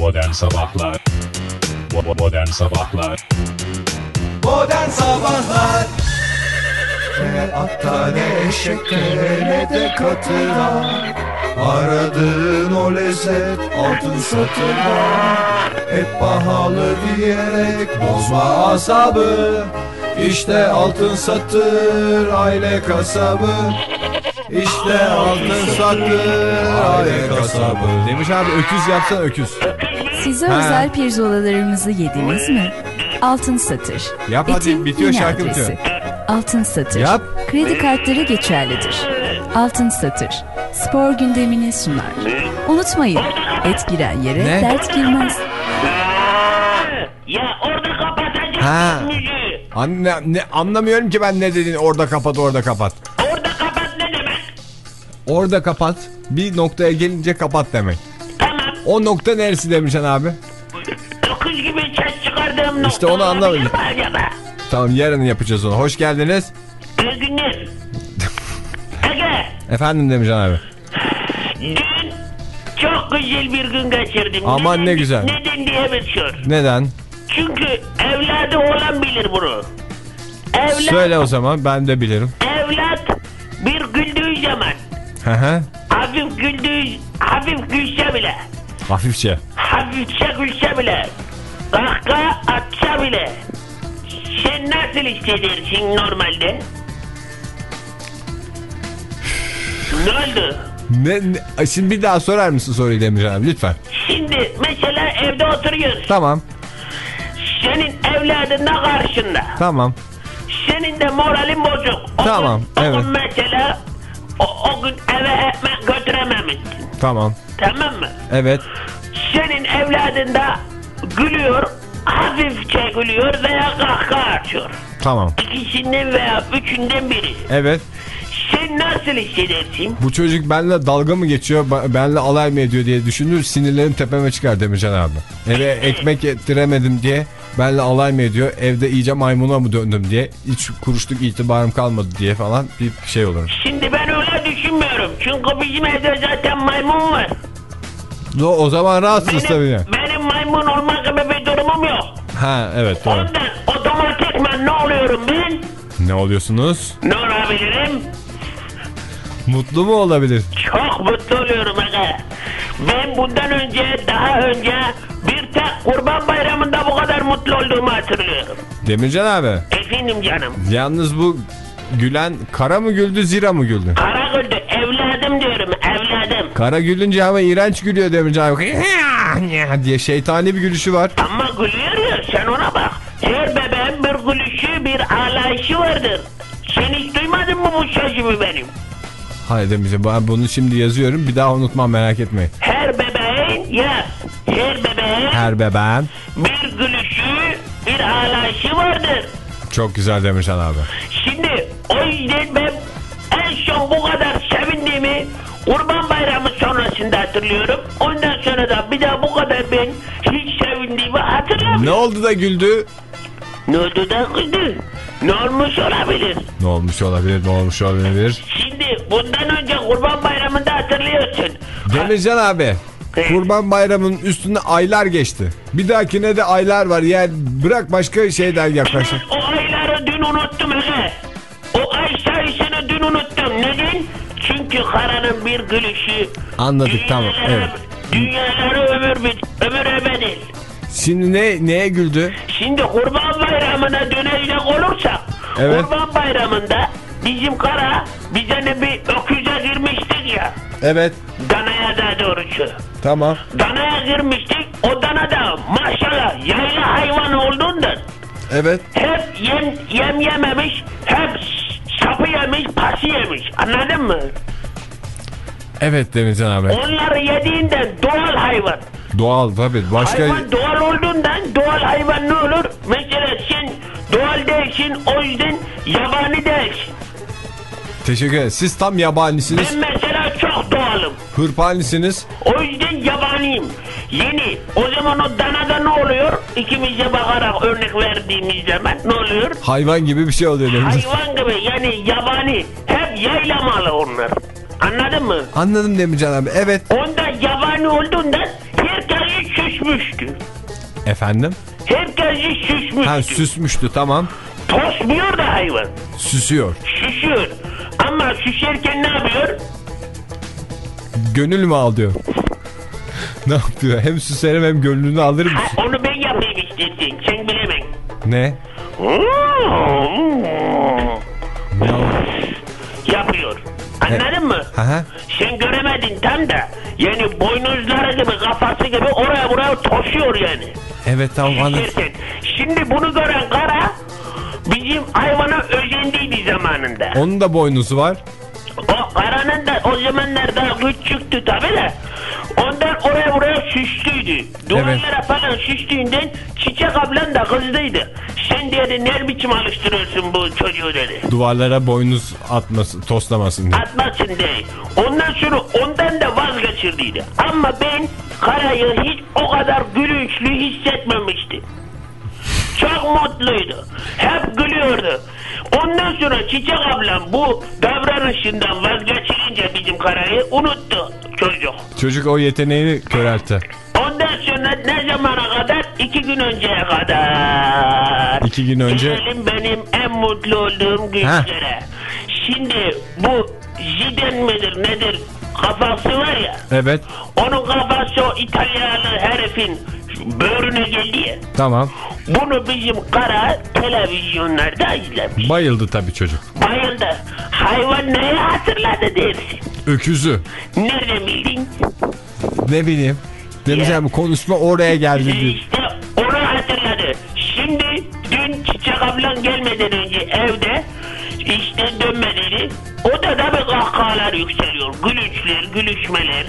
Modern Sabahlar. Modern Sabahlar. Modern Sabahlar. Ne atta ne eşekte ne de katıra Aradığın o lezzet altın satırda. Hep pahalı diyerek bozma asabı İşte altın satır aile kasabı. İşte altın satır aile kasabı. Demiş abi öküz yapsan öküz. Size Ha. özel pirzolalarımızı yediniz mi? Altın Satır. Yap hadi, Etin bitiyor yine şarkı adresi. Altın Satır. Yap. Kredi kartları geçerlidir. Altın Satır. Spor gündemini sunar. Unutmayın, et giren yere Ne? dert girmez. Ya orada kapatacaksın Ha. müziği. Anne, ne, anlamıyorum ki ben ne dediğini orada kapat orada kapat. Orada kapat ne demek? Orada kapat bir noktaya gelince kapat demek. O nokta neresi demişsin abi? Öküz gibi ses çıkardığım nokta İşte onu anlamadım. Tamam yarın yapacağız onu. Hoş geldiniz. İyi günler. Ege, Efendim demiş abi. dün çok güzel bir gün geçirdim. Aman ne Neden- güzel. Neden diye bir sor. Neden? Çünkü evladı olan bilir bunu. Evlat, Söyle o zaman ben de bilirim. evlat bir güldüğü zaman Hı hı. hafif güldüğü, hafif gülse bile Hafifçe. hafifçe gülse bile, kahkaha atsa bile, sen nasıl hissedersin normalde? ne oldu? Ne, ne- şimdi bir daha sorar mısın soruyu demiş abi lütfen. Şimdi mesela evde oturuyorsun. Tamam. Senin evladın da karşında. Tamam. Senin de moralin bozuk. Tamam, Gün, o evet. mesela o, o gün eve ekmek götürememişsin. Tamam. Tamam mı? Evet. Senin evladın da gülüyor, hafifçe gülüyor veya kahkaha atıyor. Tamam. İkisinden veya üçünden biri. Evet. Sen nasıl hissedersin? Bu çocuk benimle dalga mı geçiyor, benimle alay mı ediyor diye düşünür. Sinirlerim tepeme çıkar Demircan abi. Eve ekmek getiremedim diye benimle alay mı ediyor. Evde iyice maymuna mı döndüm diye. Hiç kuruşluk itibarım kalmadı diye falan bir şey olur. Şimdi ben düşünmüyorum. Çünkü bizim evde zaten maymun var. O, o zaman rahatsınız tabii. Benim maymun olma gibi bir durumum yok. Ha evet doğru. Ondan otomatikman ne oluyorum ben? Ne oluyorsunuz? Ne olabilirim? Mutlu mu olabilir? Çok mutlu oluyorum aga. Ben bundan önce, daha önce bir tek kurban bayramında bu kadar mutlu olduğumu hatırlıyorum. Demircan abi. Efendim canım. Yalnız bu gülen kara mı güldü zira mı güldü? Kara güldü, evladım diyorum, evladım. Kara gülünce ama iğrenç gülüyor Demircan abi. diye şeytani bir gülüşü var. Ama gülüyor ya, sen ona bak. Her bebeğin bir gülüşü, bir ağlayışı vardır. Sen hiç duymadın mı bu sözümü benim? Hayır Demircan ben bunu şimdi yazıyorum bir daha unutmam merak etmeyin. Her bebeğin, yaz, her bebeğin Her bebeğin. bir gülüşü, bir ağlayışı vardır. Çok güzel Demircan abi. Şimdi o yüzden ben en son bu kadar sevindiğimi Kurban Sonrasında hatırlıyorum. Ondan sonra da bir daha bu kadar ben hiç sevindiğimi hatırlamıyorum. Ne oldu da güldü? Ne oldu da kızdı? Ne olmuş olabilir? Ne olmuş olabilir ne olmuş olabilir? Şimdi bundan önce Kurban Bayramı'nda hatırlıyorsun. Demircan abi. Kurban bayramının üstünde aylar geçti. Bir dahakine de aylar var. Yani bırak başka şeyden yaklaşın. O ayları dün unuttum Ege. Çünkü karanın bir gülüşü. Anladık, tamam, dünyalara- evet. Dünyaları ömür, bit, ömür ebedil. Şimdi ne neye güldü? Şimdi Kurban Bayramı'na dönecek olursak Evet. Kurban Bayramı'nda bizim kara biz hani bir öküze girmiştik ya Evet. danaya da doğrusu. Tamam. Danaya girmiştik o dana da maşallah yayla hayvan olduğundan Evet. hep yem, yem yememiş hep sapı yemiş pası yemiş anladın mı? Evet Demircan abi. Onları yediğinden doğal hayvan. Doğal tabii. Başka Hayvan doğal olduğundan doğal hayvan ne olur? Mesela sen doğal değilsin o yüzden yabani değilsin. teşekkür ederim. Siz tam yabanisiniz. Ben mesela çok doğalım. Hırpanisiniz. O yüzden yabaniyim. Yeni. O zaman o danada ne oluyor? İkimize bakarak örnek verdiğimiz zaman ne oluyor? Hayvan gibi bir şey oluyor. Hayvan gibi yani yabani. Hep yaylamalı onlar. Anladın mı? Anladım Demircan abi. Evet. Onda yabani olduğundan herkes hiç süsmüştü. Efendim? Herkesi süsmüştü. Ha süsmüştü tamam. Tosmuyor da hayvan. Süsüyor. Süsüyor. Ama süserken ne yapıyor? Gönül mü al diyor. ne yapıyor? Hem süserim hem gönlünü alırım. Ha, onu ben yapayım istersen. Sen bilemem. Ne? Ne. Anladın mı? Ha ha. Sen göremedin tam da. Yani boynuzları gibi kafası gibi oraya buraya toşuyor yani. Evet tamam anladım. Şimdi bunu gören kara bizim hayvana özendiydi zamanında. Onun da boynuzu var. O karanın da o zamanlar daha küçüktü tabi de. Ondan oraya buraya süslüydü. Duvarlara falan süslüğünden çiçek ablan da kızdıydı. Sen dedi ne biçim alıştırıyorsun bu çocuğu dedi. Duvarlara boynuz atması, toslamasın diye. Atmasın diye. Ondan sonra ondan da vazgeçirdiydi. Ama ben karayı hiç o kadar gülünçlü hissetmemiştim. Çok mutluydu. Hep gülüyordu. Ondan sonra Çiçek ablam bu davranışından vazgeçirince bizim karayı unuttu çocuk. Çocuk o yeteneğini köreltti. Ondan sonra ne zamana kadar? İki gün önceye kadar. İki gün önce- Gelelim benim en mutlu olduğum günlere. Şimdi bu Zidane midir nedir kafası var ya. Evet Onun kafası o İtalyalı herifin böğrüne geldi ya. tamam. Bunu bizim kara televizyonlarda izlemiş. Bayıldı tabii çocuk. Bayıldı. Hayvan neyi hatırladı dersin. Öküzü. Nereden bildin? Ne bileyim. Demeyeceğim konuşma oraya geldi diyor. Çiçek ablan gelmeden önce evde işte dönmediydi. O da tabii kahkahalar yükseliyor. Gülünçler, gülüşmeler.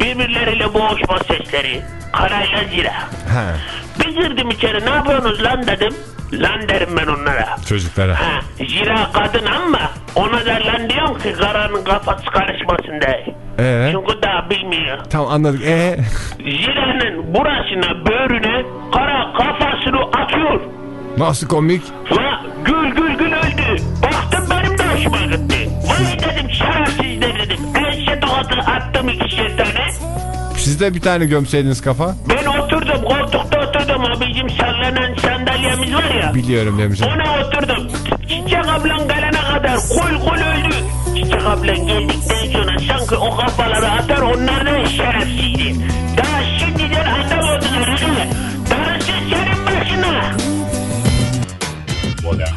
Birbirleriyle boğuşma sesleri. Karayla zira. Ha, Bir girdim içeri ne yapıyorsunuz lan dedim. Lan derim ben onlara. çocuklara. Ha, zira kadın ama ona da lan diyorum ki karanın kafası karışmasın diye. Ee, Çünkü daha bilmiyor. tamam anladık. Ee, Ziranın burasına böğrüne kara kafasını atıyor. Nasıl komik? La gül gül gül öldü. Baktım benim de hoşuma gitti. Vay dedim şerefsiz de dedim. Ense tokatı attım ikişer tane. Siz de bir tane gömseydiniz kafa. Ben oturdum koltukta oturdum. O bizim sallanan sandalyemiz var ya. Biliyorum demeyeceğim. Ona oturdum. Çiçek ablan gelene kadar kul kul öldü. Çiçek ablan geldikten sonra sanki o kafaları atar onlar da şerefsizdi.